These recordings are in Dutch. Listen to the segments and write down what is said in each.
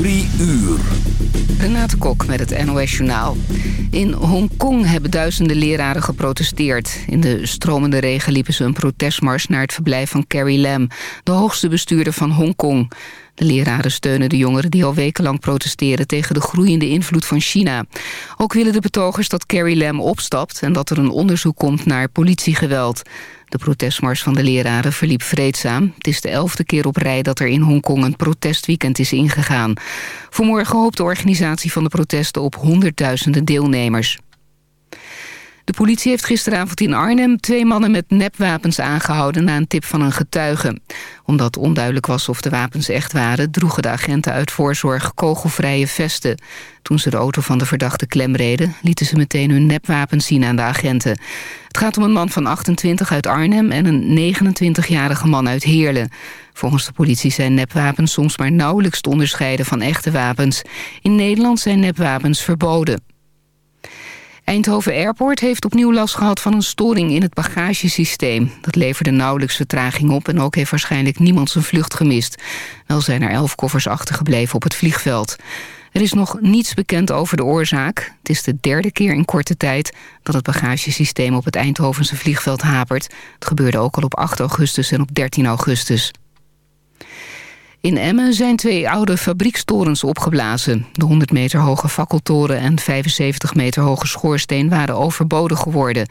Drie uur. Renate Kok met het NOS Journaal. In Hongkong hebben duizenden leraren geprotesteerd. In de stromende regen liepen ze een protestmars naar het verblijf van Carrie Lam... de hoogste bestuurder van Hongkong. De leraren steunen de jongeren die al wekenlang protesteren... tegen de groeiende invloed van China. Ook willen de betogers dat Carrie Lam opstapt... en dat er een onderzoek komt naar politiegeweld. De protestmars van de leraren verliep vreedzaam. Het is de elfde keer op rij dat er in Hongkong een protestweekend is ingegaan. Vanmorgen hoopt de organisatie van de protesten op honderdduizenden deelnemers. De politie heeft gisteravond in Arnhem twee mannen met nepwapens aangehouden na een tip van een getuige. Omdat onduidelijk was of de wapens echt waren, droegen de agenten uit voorzorg kogelvrije vesten. Toen ze de auto van de verdachte klemreden, lieten ze meteen hun nepwapens zien aan de agenten. Het gaat om een man van 28 uit Arnhem en een 29-jarige man uit Heerlen. Volgens de politie zijn nepwapens soms maar nauwelijks te onderscheiden van echte wapens. In Nederland zijn nepwapens verboden. Eindhoven Airport heeft opnieuw last gehad van een storing in het bagagesysteem. Dat leverde nauwelijks vertraging op en ook heeft waarschijnlijk niemand zijn vlucht gemist. Wel zijn er elf koffers achtergebleven op het vliegveld. Er is nog niets bekend over de oorzaak. Het is de derde keer in korte tijd dat het bagagesysteem op het Eindhovense vliegveld hapert. Het gebeurde ook al op 8 augustus en op 13 augustus. In Emmen zijn twee oude fabriekstorens opgeblazen. De 100 meter hoge fakkeltoren en 75 meter hoge schoorsteen waren overbodig geworden.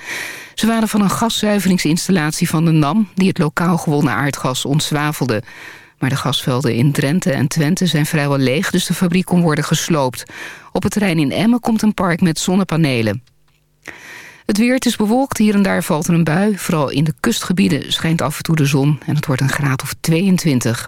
Ze waren van een gaszuiveringsinstallatie van de NAM... die het lokaal gewonnen aardgas ontzwavelde. Maar de gasvelden in Drenthe en Twente zijn vrijwel leeg... dus de fabriek kon worden gesloopt. Op het terrein in Emmen komt een park met zonnepanelen. Het weer, is bewolkt, hier en daar valt er een bui. Vooral in de kustgebieden schijnt af en toe de zon... en het wordt een graad of 22.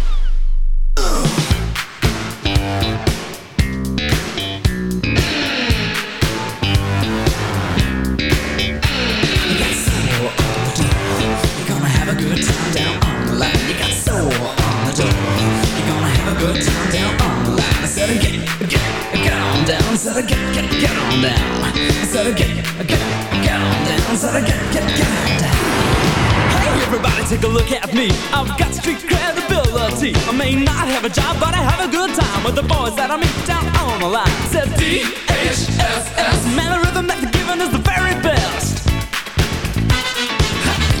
Have a job, but I have a good time with the boys that I meet down on the line. Said D-H-S-S. Man, the rhythm that they're giving is the very best.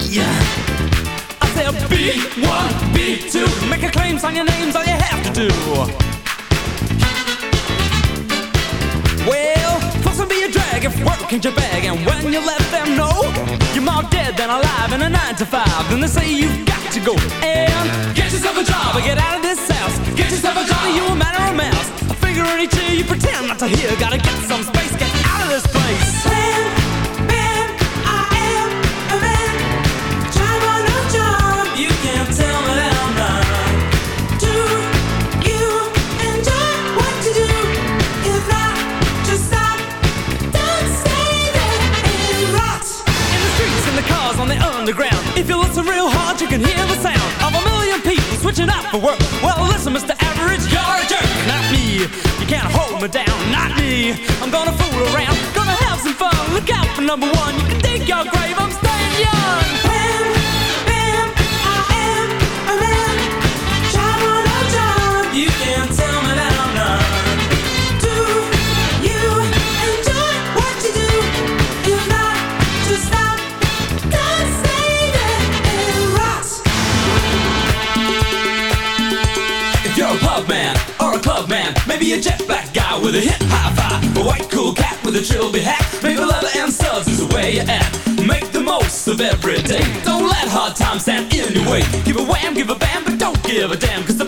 Yeah. I said B1, B2. Make a claim, sign your names, all you have to do. Well, fuss and be a drag of work and your bag. And when you let them know you're more dead than alive in a nine to five, then they say you've got to go and get yourself a job or get out of this house. Get yourself a job, you a man or a mouse. A finger in each ear, you pretend not to hear. Gotta get some space, get out of this place. When, when I am a man, job or no job, you can't tell me that I'm not. Do you enjoy what you do? If not, just stop. Don't stay there and rot. In the streets, in the cars, on the underground. If you listen real hard, you can hear the sound of a million people switching up for work. Well, listen, Mr. Average, you're a jerk. Not me. You can't hold me down. Not me. I'm gonna fool around. Gonna have some fun. Look out for number one. You can dig your grave. With a hip high five, a white cool cat with a trilby hat, maybe leather and studs is the way you act. Make the most of every day. Don't let hard times stand in your way. Give a wham, give a bam, but don't give a damn, cause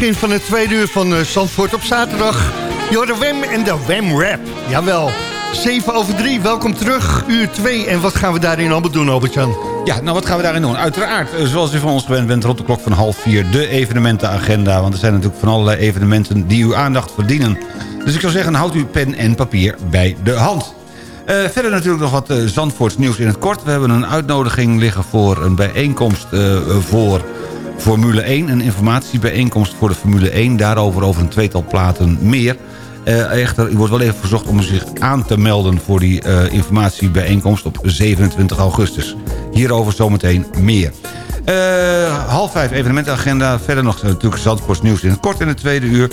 begin van het tweede uur van eh, Zandvoort op zaterdag. Jorde Wem en de Wem Rap. Jawel. 7 over 3, welkom terug. Uur 2. En wat gaan we daarin allemaal doen, Albert-Jan? Ja, nou wat gaan we daarin doen? Uiteraard, eh, zoals u van ons gewend bent, rond de klok van half vier... de evenementenagenda, want er zijn natuurlijk van allerlei evenementen... die uw aandacht verdienen. Dus ik zou zeggen, houd uw pen en papier bij de hand. Eh, verder natuurlijk nog wat uh, Zandvoorts nieuws in het kort. We hebben een uitnodiging liggen voor een bijeenkomst voor Formule 1. Een informatiebijeenkomst voor de Formule 1. Daarover over een tweetal platen meer. Eh, echter, u wordt wel even verzocht om zich aan te melden... voor die eh, informatiebijeenkomst op 27 augustus. Hierover zometeen meer. Eh, half vijf evenementenagenda. Verder nog natuurlijk Zandvoorts nieuws in het kort in het tweede uur.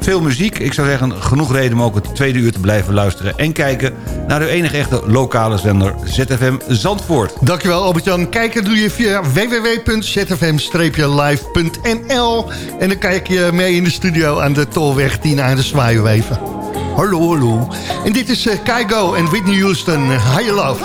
Veel muziek. Ik zou zeggen, genoeg reden om ook het tweede uur te blijven luisteren... en kijken naar uw enige echte lokale zender ZFM Zandvoort. Dankjewel Albert-Jan. Kijken doe je via www.zfm-live.nl En dan kijk je mee in de studio aan de Tolweg 10 aan de Zwaaiweven. Hallo, hallo. En dit is uh, Kygo en Whitney Houston, Higher Love.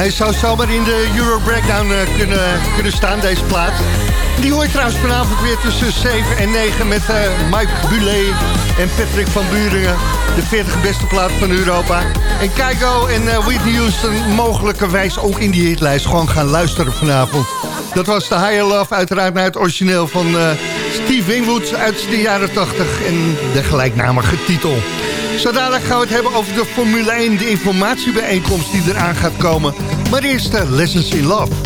Hij zou zomaar in de Euro Breakdown eh, kunnen, kunnen staan, deze plaat. Die hoort trouwens vanavond weer tussen 7 en 9 met eh, Mike Bulé en Patrick van Buringen. De 40 beste plaat van Europa. En Keigo en uh, Whitney Houston mogelijkerwijs ook in die hitlijst gewoon gaan luisteren vanavond. Dat was de Higher Love uiteraard naar het origineel van Steve Wingwood uit de jaren 80 en de gelijknamige titel. Zo gaan we het hebben over de Formule 1, de informatiebijeenkomst die eraan gaat komen. Maar eerst de Lessons in Love.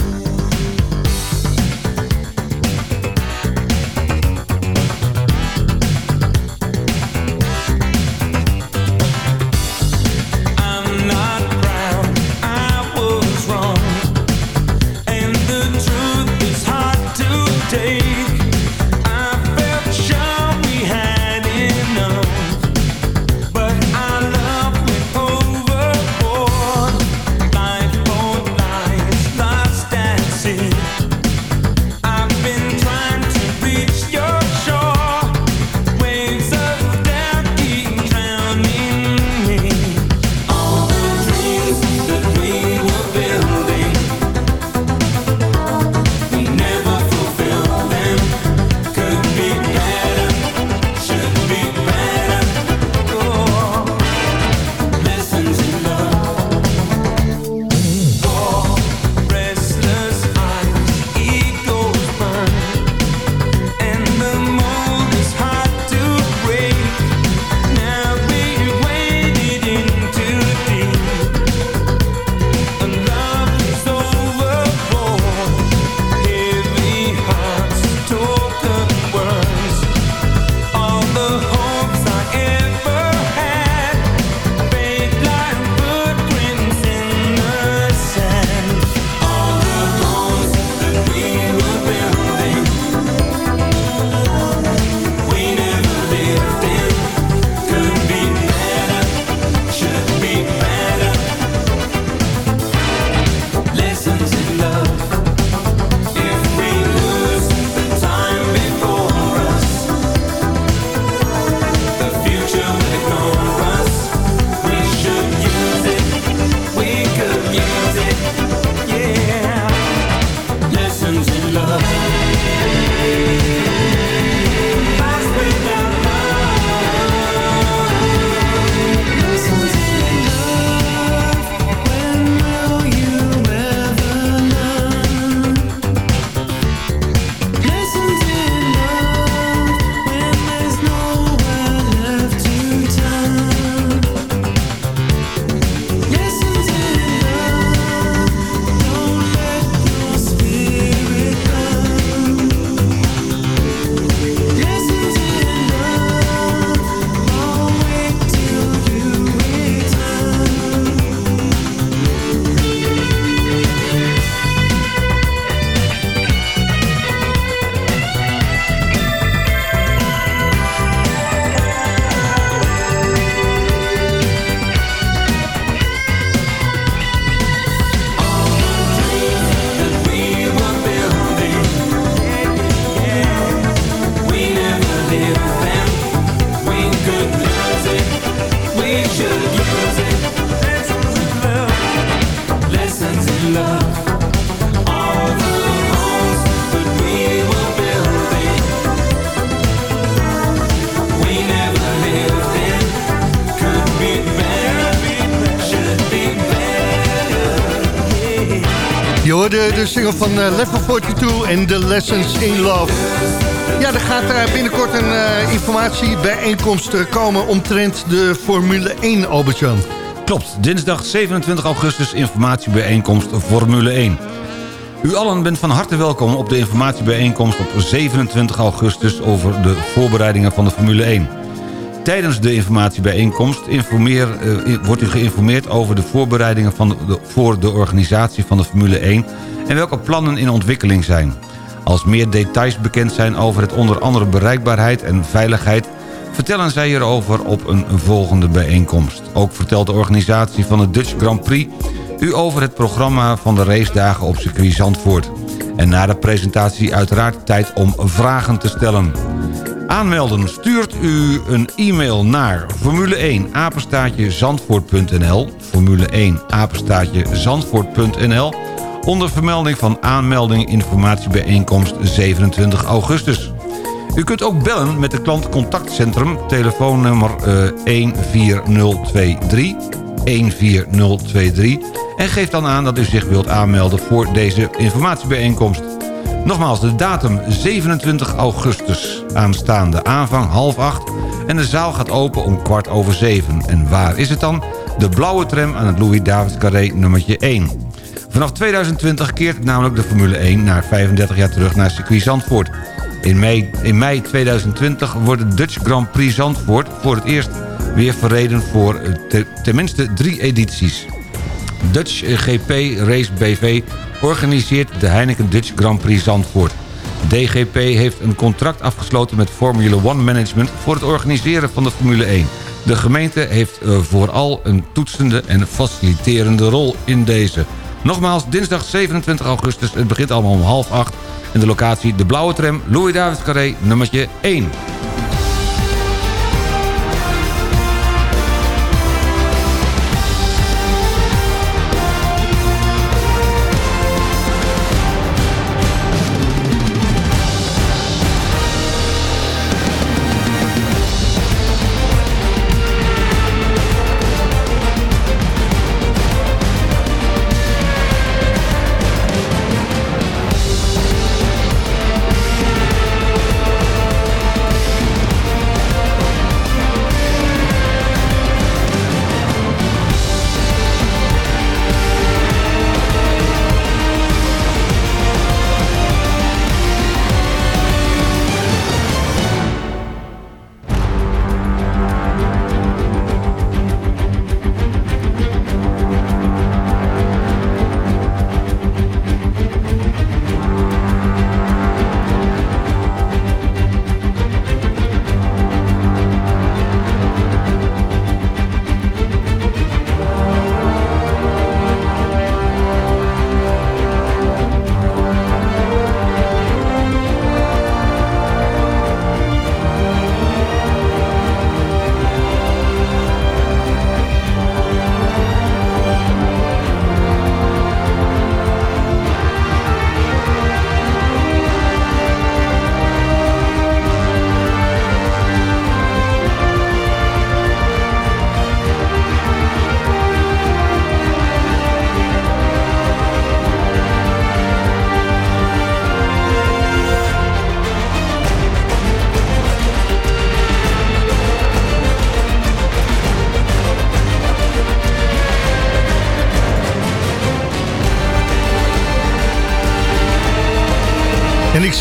de single van uh, Level 42 en The Lessons in Love. Ja, er gaat uh, binnenkort een eh, informatiebijeenkomst eh, komen omtrent de Formule 1, Albert-Jan. Klopt, dinsdag 27 augustus informatiebijeenkomst Formule 1. U allen bent van harte welkom op de informatiebijeenkomst op 27 augustus... over de voorbereidingen van de Formule 1. Tijdens de informatiebijeenkomst informeer, wordt u geïnformeerd over de voorbereidingen van de, voor de organisatie van de Formule 1 en welke plannen in ontwikkeling zijn. Als meer details bekend zijn over het onder andere bereikbaarheid en veiligheid... vertellen zij hierover op een volgende bijeenkomst. Ook vertelt de organisatie van de Dutch Grand Prix... u over het programma van de racedagen op circuit Zandvoort. En na de presentatie uiteraard tijd om vragen te stellen. Aanmelden stuurt u een e-mail naar Formule 1 apenstaatje zandvoort.nl Formule 1 apenstaatje zandvoort.nl onder vermelding van aanmelding informatiebijeenkomst 27 augustus. U kunt ook bellen met het klantcontactcentrum, telefoonnummer uh, 14023, 14023... en geef dan aan dat u zich wilt aanmelden voor deze informatiebijeenkomst. Nogmaals, de datum 27 augustus aanstaande, aanvang half acht... en de zaal gaat open om kwart over zeven. En waar is het dan? De blauwe tram aan het Louis-Davids Carré nummertje 1. Vanaf 2020 keert namelijk de Formule 1 na 35 jaar terug naar circuit Zandvoort. In mei, in mei 2020 wordt de Dutch Grand Prix Zandvoort voor het eerst weer verreden voor eh, tenminste drie edities. Dutch GP Race BV organiseert de Heineken Dutch Grand Prix Zandvoort. DGP heeft een contract afgesloten met Formula One Management... voor het organiseren van de Formule 1. De gemeente heeft eh, vooral een toetsende en faciliterende rol in deze. Nogmaals, dinsdag 27 augustus. Het begint allemaal om half acht. En de locatie de Blauwe Tram, Louis Davids Carré, nummertje 1.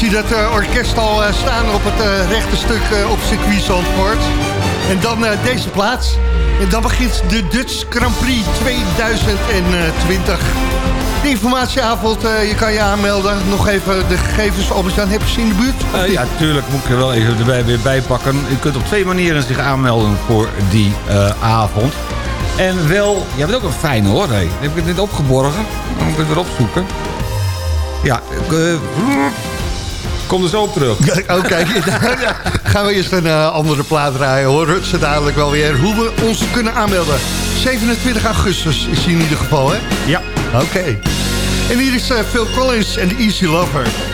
Zie dat uh, orkest al uh, staan op het uh, rechte stuk op circuit Zandvoort. En dan deze plaats. En dan begint de Dutch Grand Prix 2020. De informatieavond, je kan je aanmelden. Nog even de gegevens, Albert-Jan, heb je ze in de buurt? ja, tuurlijk moet ik er wel even erbij weer bijpakken. U kunt op twee manieren zich aanmelden voor die avond. En wel, jij bent ook een fijne hoor. Hey. Heb ik het net opgeborgen? Dan moet ik het weer opzoeken. Ja, Kom er zo op terug. Oké, gaan we eerst een uh, andere plaat draaien. Horen ze dadelijk wel weer hoe we ons kunnen aanmelden. 27 augustus is in ieder geval, hè? Ja. Oké. En hier is uh, Phil Collins en Easy Lover.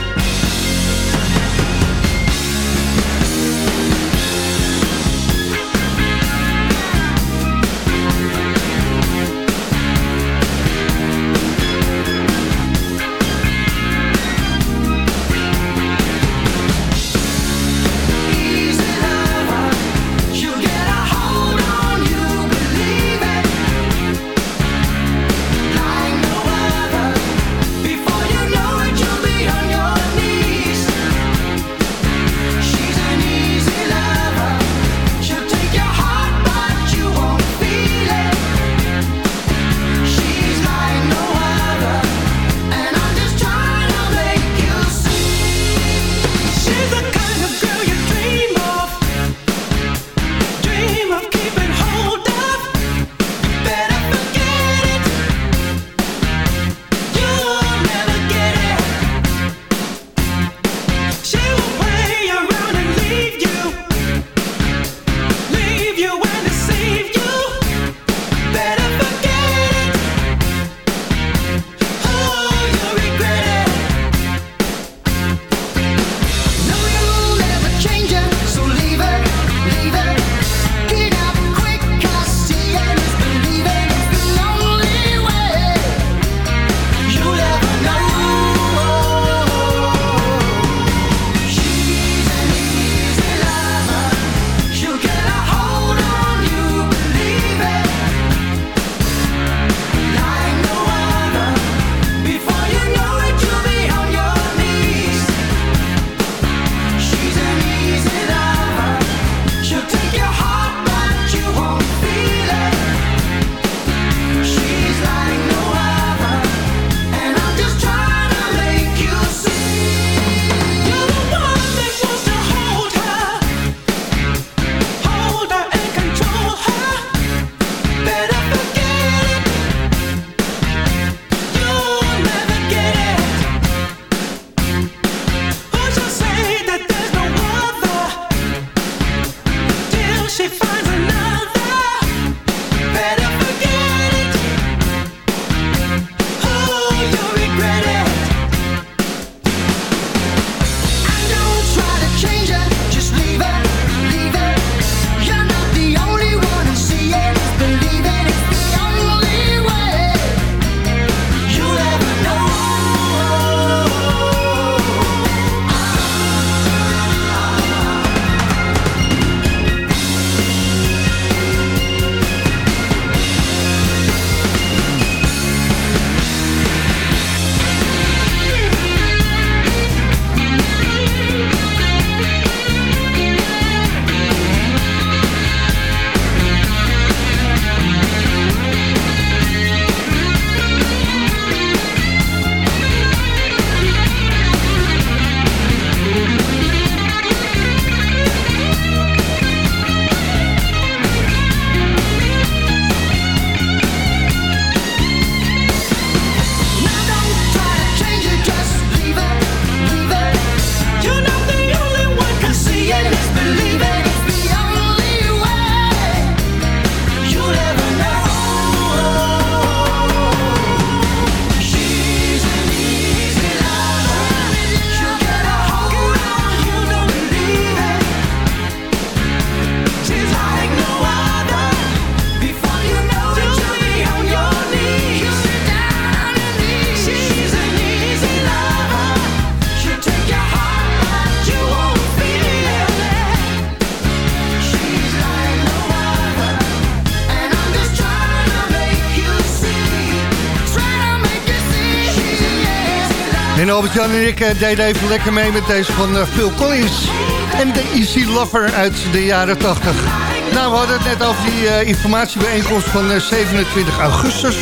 En Albert-Jan en ik eh, deden even lekker mee met deze van eh, Phil Collins. En de Easy Lover uit de jaren 80. Nou, we hadden het net over die uh, informatiebijeenkomst van uh, 27 augustus.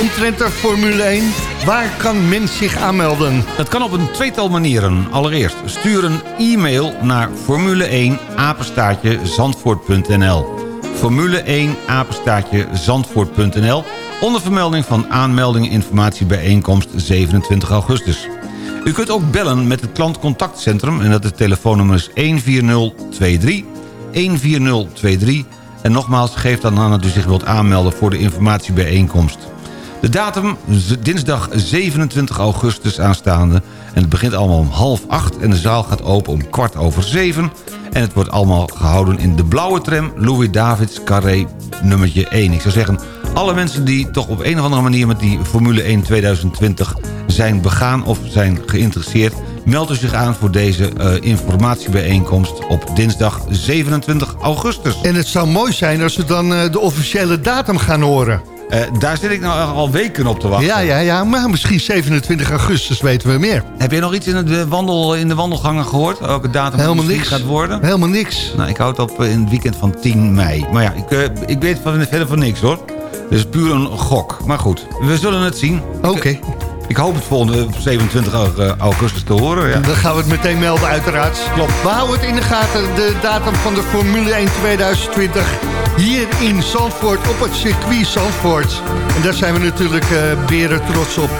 Omtrent de Formule 1. Waar kan men zich aanmelden? Dat kan op een tweetal manieren. Allereerst, stuur een e-mail naar Formule 1 apenstaartje zandvoort.nl Formule 1 apenstaartje zandvoort.nl onder vermelding van aanmelding informatiebijeenkomst 27 augustus. U kunt ook bellen met het klantcontactcentrum en dat het telefoonnummer is 14023 14023 en nogmaals geef dan aan dat u zich wilt aanmelden voor de informatiebijeenkomst. De datum dinsdag 27 augustus aanstaande en het begint allemaal om half acht en de zaal gaat open om kwart over zeven en het wordt allemaal gehouden in de blauwe tram Louis Davids Carré nummertje 1. Ik zou zeggen, alle mensen die toch op een of andere manier met die Formule 1 2020 zijn begaan of zijn geïnteresseerd... meld u zich aan voor deze uh, informatiebijeenkomst op dinsdag 27 augustus. En het zou mooi zijn als we dan uh, de officiële datum gaan horen. Uh, daar zit ik nou al weken op te wachten. Ja, ja, ja, maar misschien 27 augustus weten we meer. Heb je nog iets in, de wandel, in de wandelgangen gehoord? Welke datum Helemaal niks. gaat worden? Helemaal niks. Nou, ik houd op in het weekend van 10 mei. Maar ja, ik, ik weet van, verder van niks hoor. Dus puur een gok. Maar goed, we zullen het zien. Oké. Okay. Ik hoop het volgende 27 augustus te horen. Ja. Dan gaan we het meteen melden uiteraard. Klopt. We houden het in de gaten. De datum van de Formule 1 2020 hier in Zandvoort op het circuit Zandvoort. En daar zijn we natuurlijk uh, beren trots op.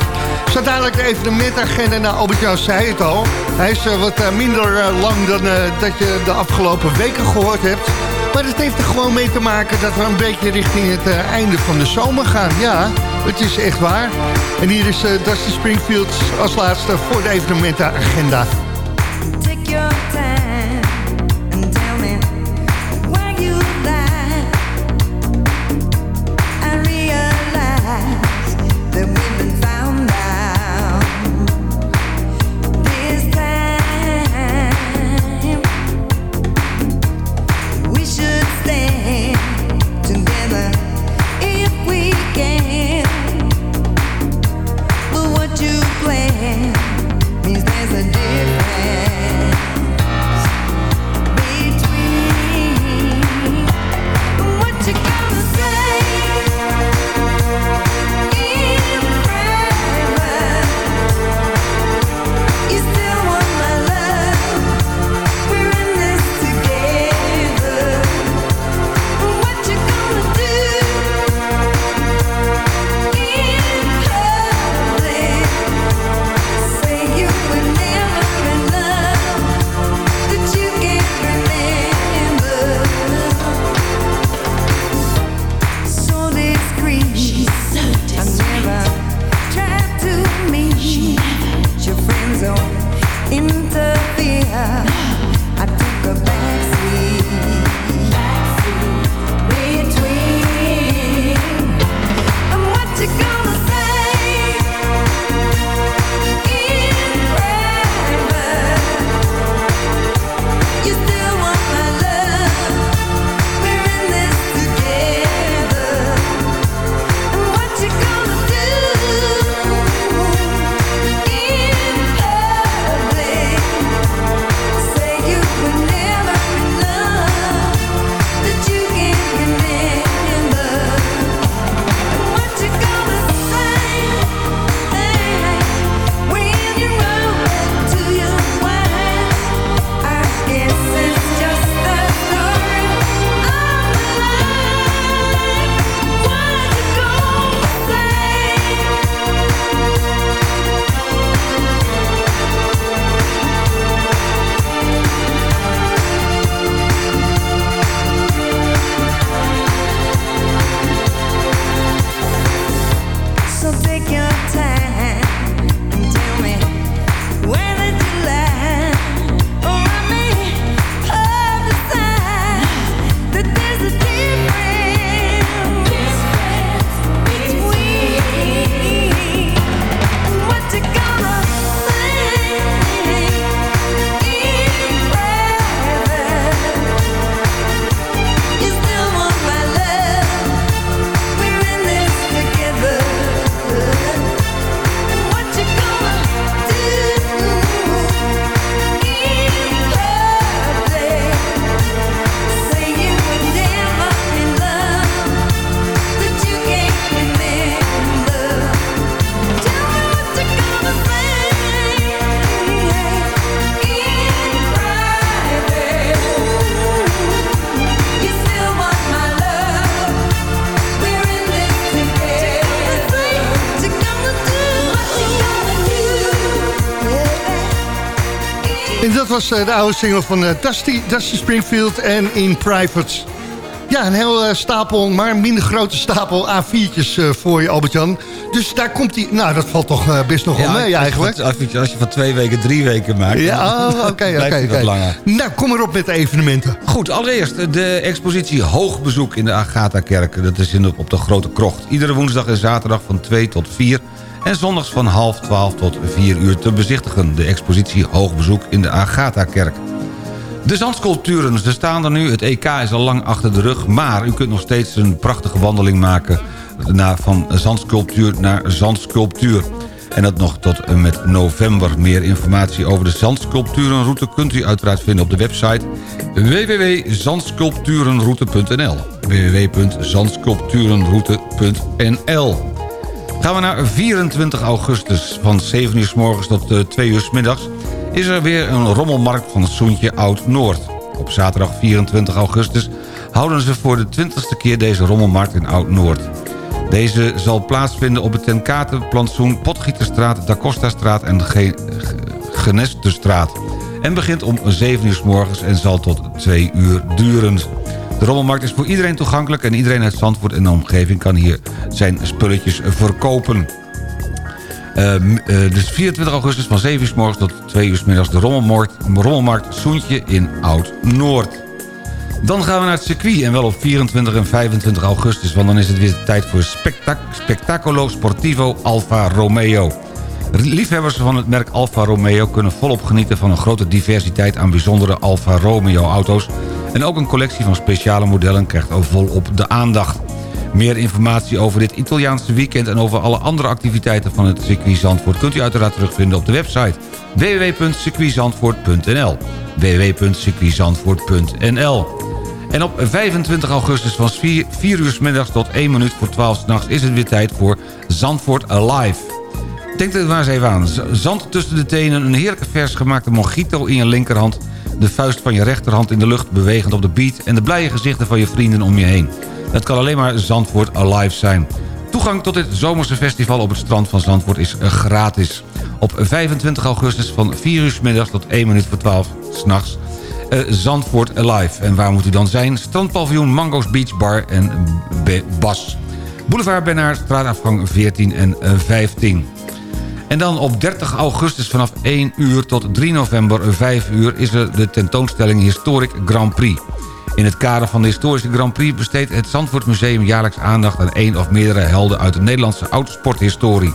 Zo dadelijk de evenementagenda. Nou, Albert-Jan zei het al. Hij is uh, wat uh, minder lang dan dat je de afgelopen weken gehoord hebt. Maar het heeft er gewoon mee te maken dat we een beetje richting het uh, einde van de zomer gaan. Ja, het is echt waar. En hier is uh, Dusty Springfield als laatste voor de evenementenagenda. Dat was eh, de oude single van eh, Dusty, Dusty Springfield en In Private. Ja, een heel eh, stapel, maar een minder grote stapel A4'tjes eh, voor je, Albert-Jan. Dus daar komt hij... Nou, dat valt toch best nog wel mee eigenlijk. Als je, als je van twee weken drie weken maakt... Ja, oh, oké, oké, oké. langer. Nou, kom maar op met de evenementen. Goed, allereerst de expositie Hoogbezoek in de Agatha-kerk. Dat is in de, op de Grote Krocht. Iedere woensdag en zaterdag van 2 tot 4... en zondags van half 12 tot 4 uur te bezichtigen. De expositie Hoogbezoek in de Agatha-kerk. De zandsculpturen, ze staan er nu. Het EK is al lang achter de rug. Maar u kunt nog steeds een prachtige wandeling maken... Van zandsculptuur naar zandsculptuur. En dat nog tot en met november. Meer informatie over de zandsculpturenroute... kunt u uiteraard vinden op de website www.zandsculpturenroute.nl www.zandsculpturenroute.nl Gaan we naar 24 augustus van 7 uur s morgens tot eh, 2 uur s middags... is er weer een rommelmarkt van Soentje Oud-Noord. Op zaterdag 24 augustus houden ze voor de 20ste keer deze rommelmarkt in Oud-Noord. Deze zal plaatsvinden op het Ten Katenplantsoen, Potgieterstraat, Da Costa-straat en Ge. En begint om 7 uur s morgens en zal tot 2 uur duren. De rommelmarkt is voor iedereen toegankelijk... en iedereen uit Zandvoort en de omgeving kan hier zijn spulletjes verkopen. Eh, eh, dus 24 augustus van 7 uur s morgens tot 2 uur s middags... de rommelmarkt, rommelmarkt Soentje in Oud-Noord. Dan gaan we naar het circuit en wel op 24 en 25 augustus... want dan is het weer tijd voor spectac Spectacolo Sportivo Alfa Romeo. Liefhebbers van het merk Alfa Romeo kunnen volop genieten... van een grote diversiteit aan bijzondere Alfa Romeo auto's... en ook een collectie van speciale modellen krijgt ook volop de aandacht. Meer informatie over dit Italiaanse weekend... en over alle andere activiteiten van het circuit Zandvoort... kunt u uiteraard terugvinden op de website www.circuitzandvoort.nl www.circuitzandvoort.nl En op 25 augustus van 4, 4 uur middags tot 1 minuut voor 12 's nachts... is het weer tijd voor Zandvoort Alive. Denk er maar eens even aan. Zand tussen de tenen, een heerlijke vers gemaakte mojito in je linkerhand... de vuist van je rechterhand in de lucht bewegend op de beat... en de blije gezichten van je vrienden om je heen. Het kan alleen maar Zandvoort Alive zijn. Toegang tot dit zomerse festival op het strand van Zandvoort is eh, gratis. Op 25 augustus van 4 uur middags tot 1 minuut voor 12 s'nachts... Uh, Zandvoort Alive. En waar moet u dan zijn? Strandpaviljoen Mango's Beach Bar en Bas. Boulevard Benaar, straatafgang 14 en eh, 15. En dan op 30 augustus vanaf 1 uur tot 3 november 5 uur... is er de tentoonstelling Historic Grand Prix. In het kader van de historische Grand Prix besteedt het Zandvoort Museum jaarlijks aandacht... aan één of meerdere helden uit de Nederlandse autosporthistorie.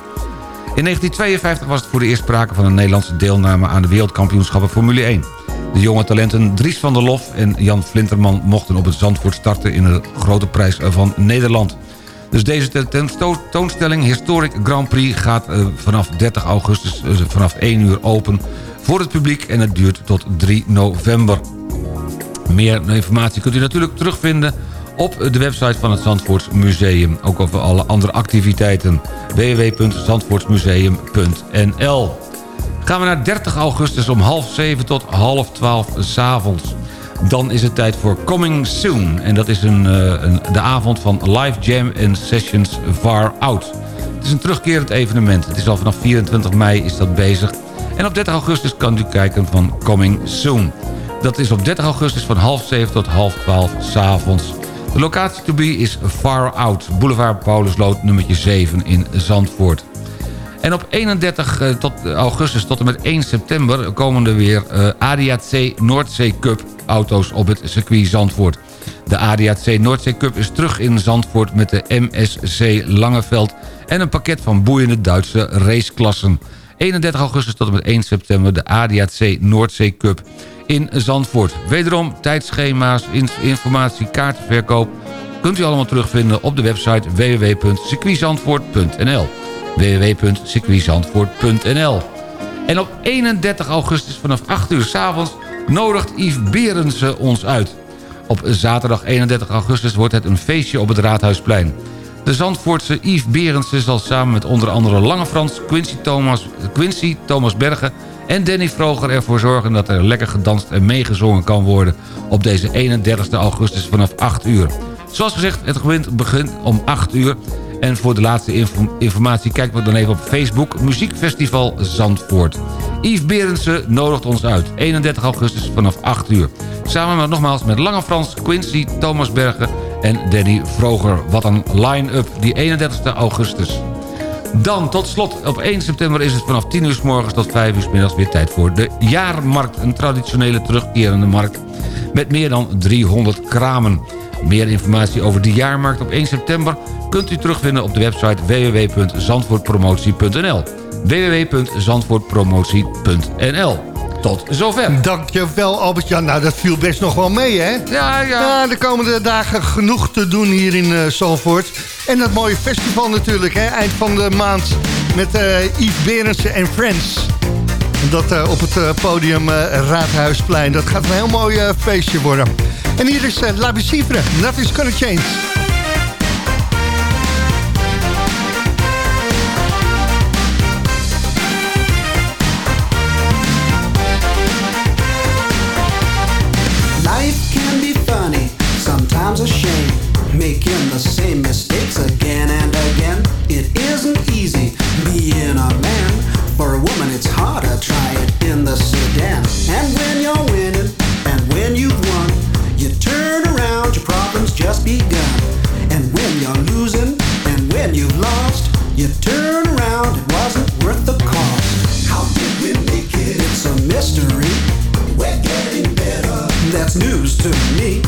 In 1952 was het voor de eerst sprake van een Nederlandse deelname... aan de wereldkampioenschappen Formule 1. De jonge talenten Dries van der Lof en Jan Flinterman... mochten op het Zandvoort starten in de grote prijs van Nederland. Dus deze tentoonstelling Historic Grand Prix gaat eh, vanaf 30 augustus eh, vanaf 1 uur open voor het publiek en het duurt tot 3 november. Meer informatie kunt u natuurlijk terugvinden op de website van het Zandvoorts Museum. Ook over alle andere activiteiten. www.zandvoortsmuseum.nl Gaan we naar 30 augustus om half 7 tot half 12 s'avonds. Dan is het tijd voor Coming Soon. En dat is een, eh, een, de avond van Live Jam and Sessions Far Out. Het is een terugkerend evenement. Het is al vanaf 24 mei is dat bezig. En op 30 augustus kan u kijken van Coming Soon. Dat is op 30 augustus van half 7 tot half 12 s'avonds. De locatie to be is Far Out. Boulevard Paulusloot nummertje 7 in Zandvoort. En op 31 eh, tot augustus tot en met 1 september... komen er weer eh, ADAC Noordzee Cup auto's op het circuit Zandvoort. De ADAC Noordzee Cup is terug in Zandvoort met de MSC Langeveld... en een pakket van boeiende Duitse raceklassen. 31 augustus tot en met 1 september de ADAC Noordzee Cup in Zandvoort. Wederom tijdschema's, in- informatie, kaartenverkoop... kunt u allemaal terugvinden op de website www.circuitzandvoort.nl www.circuitzandvoort.nl En op 31 augustus vanaf 8 uur s'avonds nodigt Yves Berensen ons uit. Op zaterdag 31 augustus wordt het een feestje op het Raadhuisplein. De Zandvoortse Yves Berensen zal samen met onder andere Lange Frans, Quincy Thomas, Quincy, Thomas Bergen en Danny Vroger ervoor zorgen dat er lekker gedanst en meegezongen kan worden op deze 31 augustus vanaf 8 uur. Zoals gezegd, het begint om 8 uur. En voor de laatste info- informatie kijken we dan even op Facebook Muziekfestival Zandvoort. Yves Berendsen nodigt ons uit. 31 augustus vanaf 8 uur. Samen met nogmaals met Lange Frans, Quincy, Thomas Bergen en Danny Vroger. Wat een line-up die 31 augustus. Dan tot slot op 1 september is het vanaf 10 uur s morgens tot 5 uur s middags weer tijd voor de jaarmarkt. Een traditionele terugkerende markt met meer dan 300 kramen. Meer informatie over de jaarmarkt op 1 september kunt u terugvinden op de website www.zandvoortpromotie.nl www.zandvoortpromotie.nl Tot zover. Dankjewel Albert-Jan. Nou, dat viel best nog wel mee, hè? Ja, ja. de komende dagen genoeg te doen hier in uh, Zandvoort. En dat mooie festival natuurlijk, hè? Eind van de maand met uh, Yves Berendsen en Friends. Dat uh, op het podium Raadhuisplein. Dat gaat een heel mooi feestje worden. En hier is eh, La Bicifre. Nothing's gonna change. Life can be funny, sometimes a shame making the same mistakes again and again. It isn't easy being a man. For a woman, it's harder. To me.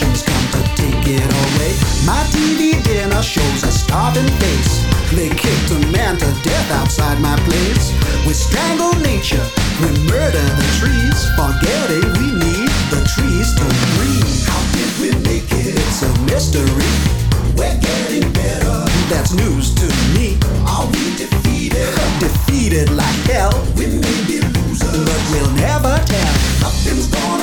The come to take it away. My TV dinner shows a starving face. They kicked a man to death outside my place. We strangle nature, we murder the trees, forgetting we need the trees to breathe. How did we make it? It's a mystery. We're getting better. That's news to me. Are we defeated? defeated like hell. We may be losers, but we'll never tell. Nothing's gonna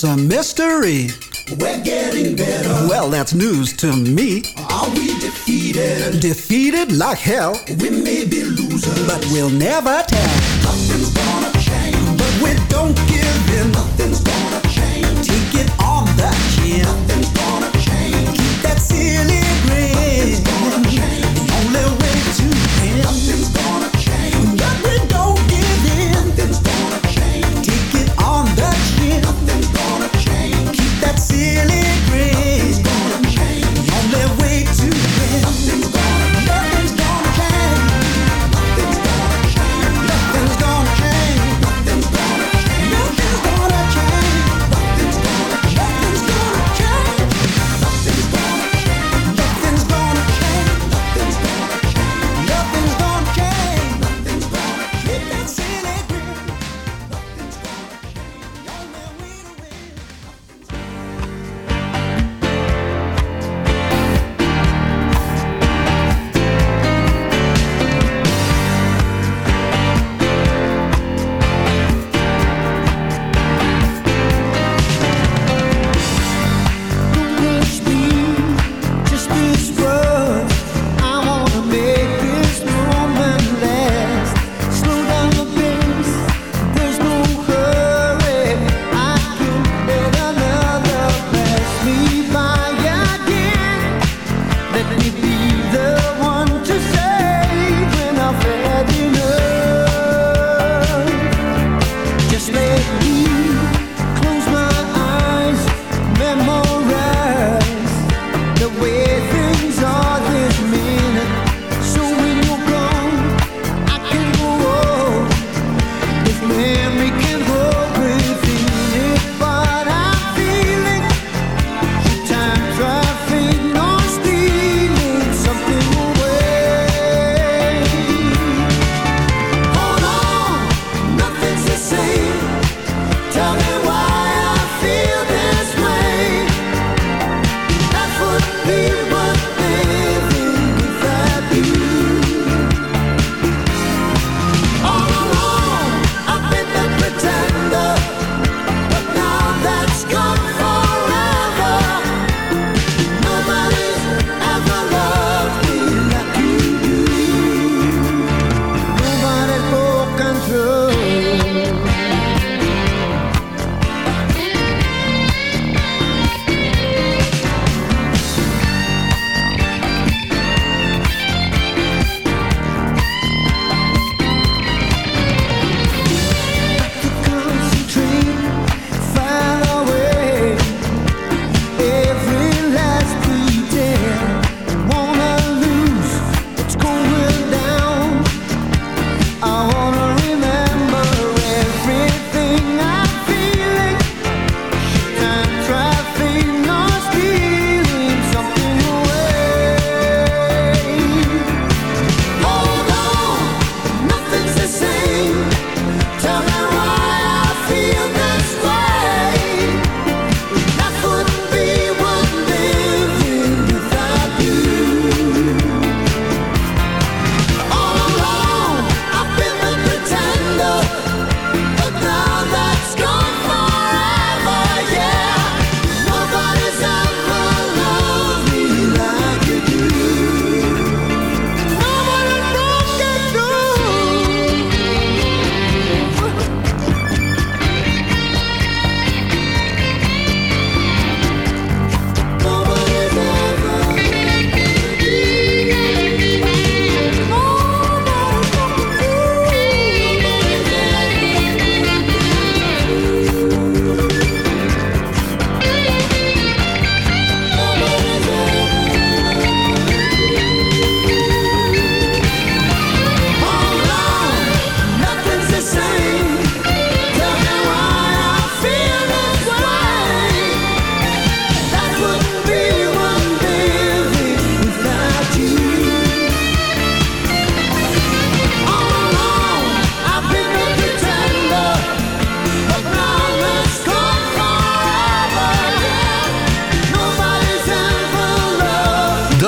It's a mystery. We're getting better. Well, that's news to me. Are we defeated? Defeated like hell. We may be losers, but we'll never tell. Nothing's gonna change, but we don't give in. Nothing's gonna change. Take it on the chin.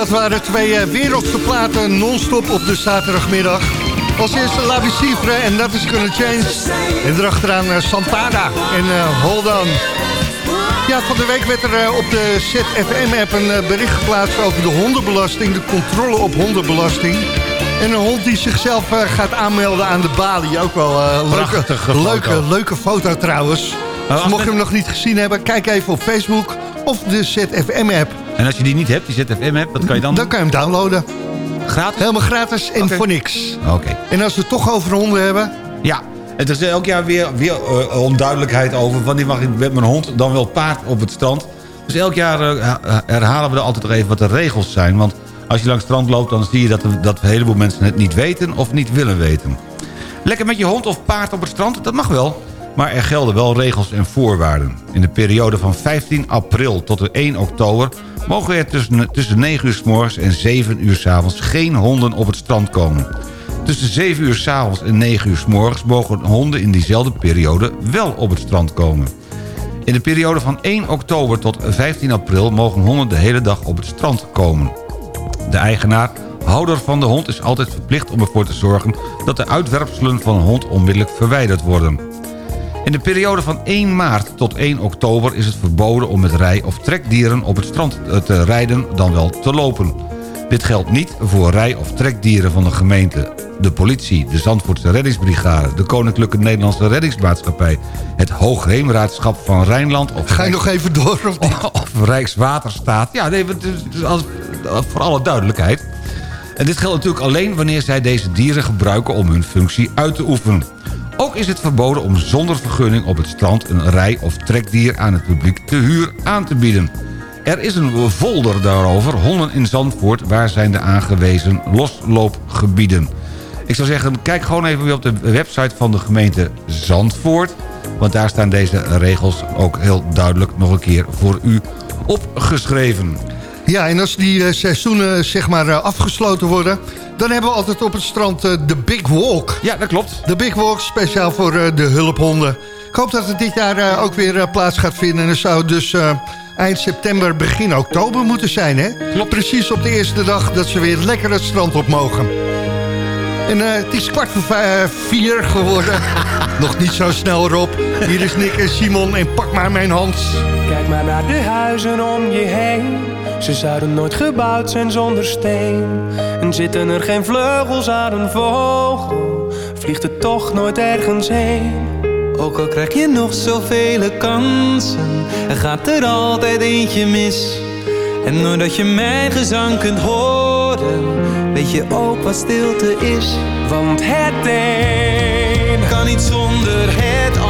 Dat waren twee uh, wereldse platen non-stop op de zaterdagmiddag. Als eerste La Bicifre en dat is Gonna Change. En erachteraan uh, Santana en uh, Hold On. Ja, van de week werd er op de ZFM-app een bericht geplaatst over de hondenbelasting. De controle op hondenbelasting. En een hond die zichzelf gaat aanmelden aan de balie. Ook wel een leuke, leuke, leuke foto trouwens. Dus mocht je hem nog niet gezien hebben, kijk even op Facebook of de ZFM-app. En als je die niet hebt, die ZFM-app, wat kan je dan Dan kan je hem downloaden. Gratis? Helemaal gratis en voor niks. Oké. En als we het toch over honden hebben... Ja, het is elk jaar weer, weer uh, onduidelijkheid over... wanneer mag ik met mijn hond dan wel paard op het strand. Dus elk jaar uh, herhalen we er altijd nog even wat de regels zijn. Want als je langs het strand loopt, dan zie je dat, dat een heleboel mensen het niet weten... of niet willen weten. Lekker met je hond of paard op het strand, dat mag wel. Maar er gelden wel regels en voorwaarden. In de periode van 15 april tot 1 oktober... mogen er tussen, tussen 9 uur s morgens en 7 uur s avonds geen honden op het strand komen. Tussen 7 uur s avonds en 9 uur s morgens... mogen honden in diezelfde periode wel op het strand komen. In de periode van 1 oktober tot 15 april... mogen honden de hele dag op het strand komen. De eigenaar houder van de hond is altijd verplicht om ervoor te zorgen... dat de uitwerpselen van een hond onmiddellijk verwijderd worden. In de periode van 1 maart tot 1 oktober is het verboden om met rij- of trekdieren op het strand te rijden dan wel te lopen. Dit geldt niet voor rij- of trekdieren van de gemeente, de politie, de Zandvoortse reddingsbrigade... de Koninklijke Nederlandse Reddingsmaatschappij... het Hoogheemraadschap van Rijnland... Of Ga je nog even door? Of, of Rijkswaterstaat. Ja, nee, voor alle duidelijkheid. En dit geldt natuurlijk alleen wanneer zij deze dieren gebruiken... om hun functie uit te oefenen. Ook is het verboden om zonder vergunning op het strand... een rij- of trekdier aan het publiek te huur aan te bieden. Er is een folder daarover, Honden in Zandvoort... waar zijn de aangewezen losloopgebieden. Ik zou zeggen, kijk gewoon even op de website van de gemeente Zandvoort... want daar staan deze regels ook heel duidelijk nog een keer voor u opgeschreven. Ja, en als die uh, seizoenen zeg maar uh, afgesloten worden... dan hebben we altijd op het strand uh, de Big Walk. Ja, dat klopt. De Big Walk, speciaal voor de hulphonden. Ik hoop dat het dit jaar ook weer plaats gaat vinden. En het zou dus eind september, begin oktober moeten zijn, hè? Klopt. Precies op de eerste dag dat ze weer lekker het strand op mogen. En het is kwart voor vier geworden. Nog niet zo snel, Rob. Hier is Nick en Simon en pak maar mijn hand. Kijk maar naar de huizen om je heen. Ze zouden nooit gebouwd zijn zonder steen. En zitten er geen vleugels aan een vogel, vliegt het toch nooit ergens heen. Ook al krijg je nog zoveel kansen, er gaat er altijd eentje mis. En doordat je mijn gezang kunt horen, weet je ook wat stilte is. Want het een niet zonder het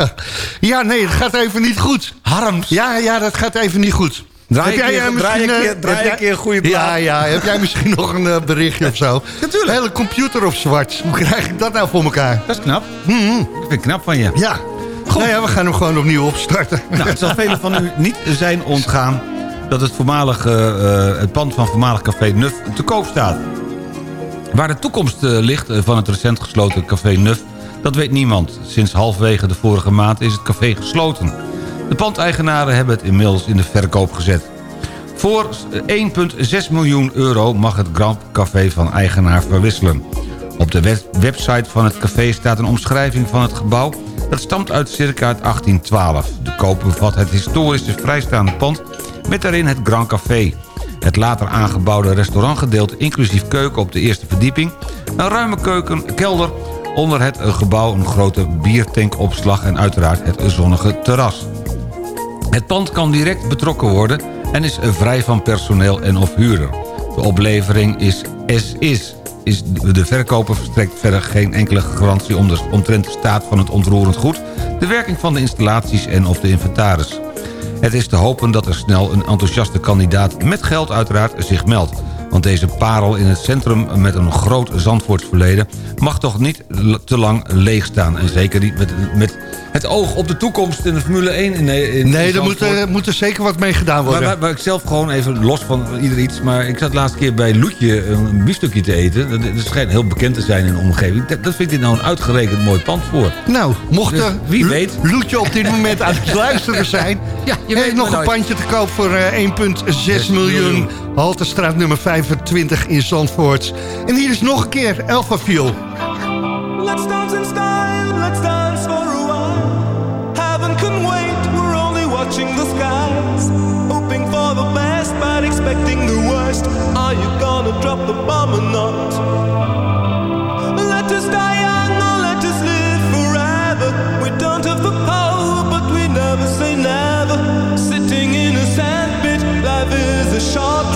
Ja, nee, het gaat even niet goed. Harms? Ja, ja, dat gaat even niet goed. Draai Heb een jij, eh, een keer- eh, een jij- keer een goede plaat. Ja, ja. Heb jij misschien nog een eh, berichtje of zo? Natuurlijk. Hele computer op zwart. Hoe krijg ik dat nou voor elkaar? Dat is knap. Mhm. Ik vind het knap van je. Ja. Nou ja, we gaan hem gewoon opnieuw opstarten. Nou, het zal velen van u niet zijn ontgaan... dat het, voormalige, eh, het pand van voormalig café Nuf te koop staat. Waar de toekomst eh, ligt eh, van het recent gesloten café Nuf... dat weet niemand. Sinds halfwege de vorige maand is het café gesloten. De pandeigenaren hebben het inmiddels in de verkoop gezet. Voor 1,6 miljoen euro mag het Grand Café van eigenaar verwisselen. Op de web- website van het café staat een omschrijving van het gebouw... dat stamt uit circa het 1812. De koop bevat het historische vrijstaande pand... met daarin het Grand Café. Het later aangebouwde restaurantgedeelte inclusief keuken op de eerste verdieping... een ruime keuken, kelder, onder het gebouw een grote biertankopslag... en uiteraard het zonnige terras. Het pand kan direct betrokken worden en is vrij van personeel en of huurder. De oplevering is as is. is de verkoper verstrekt verder geen enkele garantie om de, omtrent de staat van het ontroerend goed... de werking van de installaties en of de inventaris. Het is te hopen dat er snel een enthousiaste kandidaat met geld uiteraard zich meldt. Want deze parel in het centrum met een groot Zandvoorts verleden... mag toch niet te lang leeg staan. En zeker niet met, met het oog op de toekomst in de Formule 1 in, in Nee, er moet, er moet er zeker wat mee gedaan worden. Maar waar, waar ik zelf gewoon even los van ieder iets... maar ik zat laatste keer bij Loetje een biefstukje te eten. Dat, dat schijnt heel bekend te zijn in de omgeving. Dat, dat vind ik nou een uitgerekend mooi pand voor. Nou, mocht Dus er wie weet. Loetje op dit moment aan het luisteren zijn... Ja, je heeft weet nog maar een nooit. pandje te koop voor eh, 1,6 miljoen. Haltestraat nummer 25 in Zandvoort. En hier is nog een keer Elfa Viel. Let's dance in style, let's dance for a while. Heaven can wait, we're only watching the skies. Hoping for the best, but expecting the worst. Are you gonna drop the bomb or not? Let us die young let us live forever. We don't have the power, but we never say never. Sitting in a sandpit, life is a short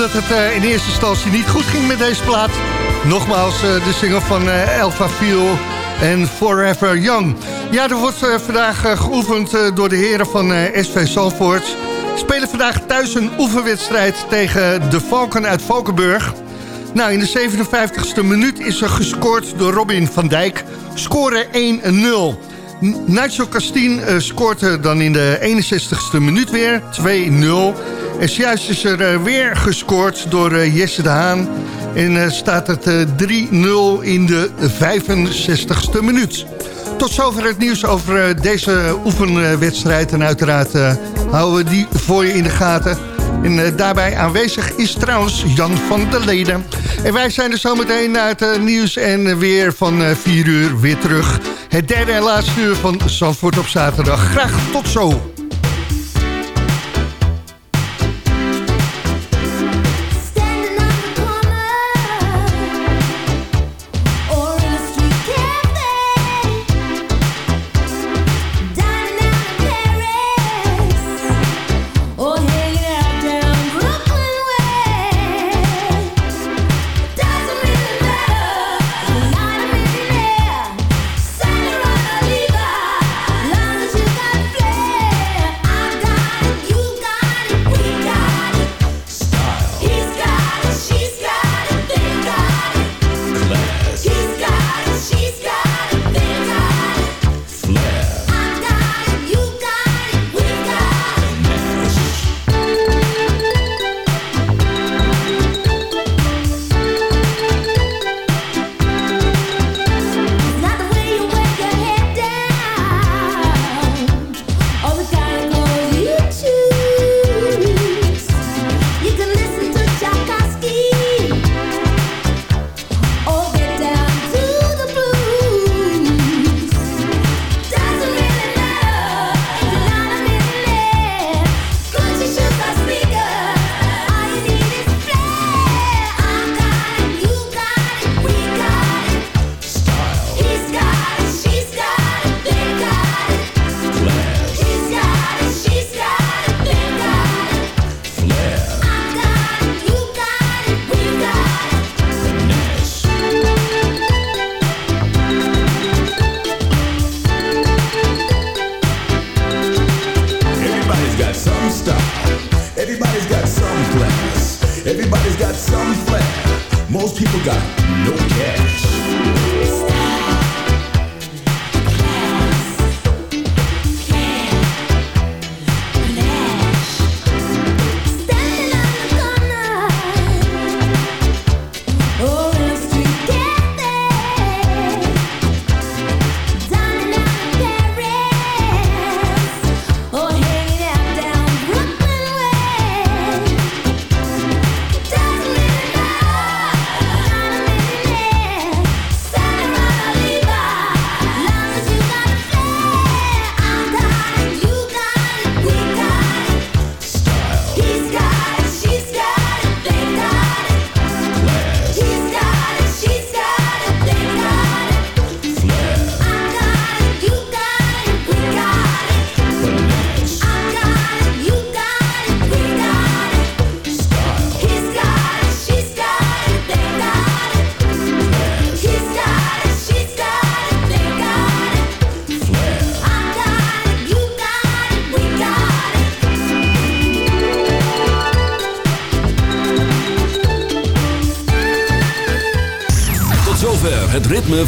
Omdat het eh, in eerste instantie niet goed ging met deze plaat... nogmaals eh, de single van uh, Elva Viel en Forever Young. Ja, er wordt vandaag geoefend door de heren van SV Zandvoort. Spelen vandaag thuis een oefenwedstrijd tegen de Valken uit Valkenburg. Nou, in de 57ste minuut is er gescoord door Robin van Dijk. Score 1-0. Nacho Castien scoort dan in de 61ste minuut weer, 2-0. En juist is er uh, weer gescoord door uh, Jesse de Haan. En staat het 3-0 in de 65ste minuut. Tot zover het nieuws over deze oefenwedstrijd. En uiteraard houden we die voor je in de gaten. En daarbij aanwezig is trouwens Jan van der Leden. En wij zijn er zometeen naar het nieuws en weer van 4 uur weer terug... Het derde en laatste uur van Zandvoort op zaterdag. Graag tot zo.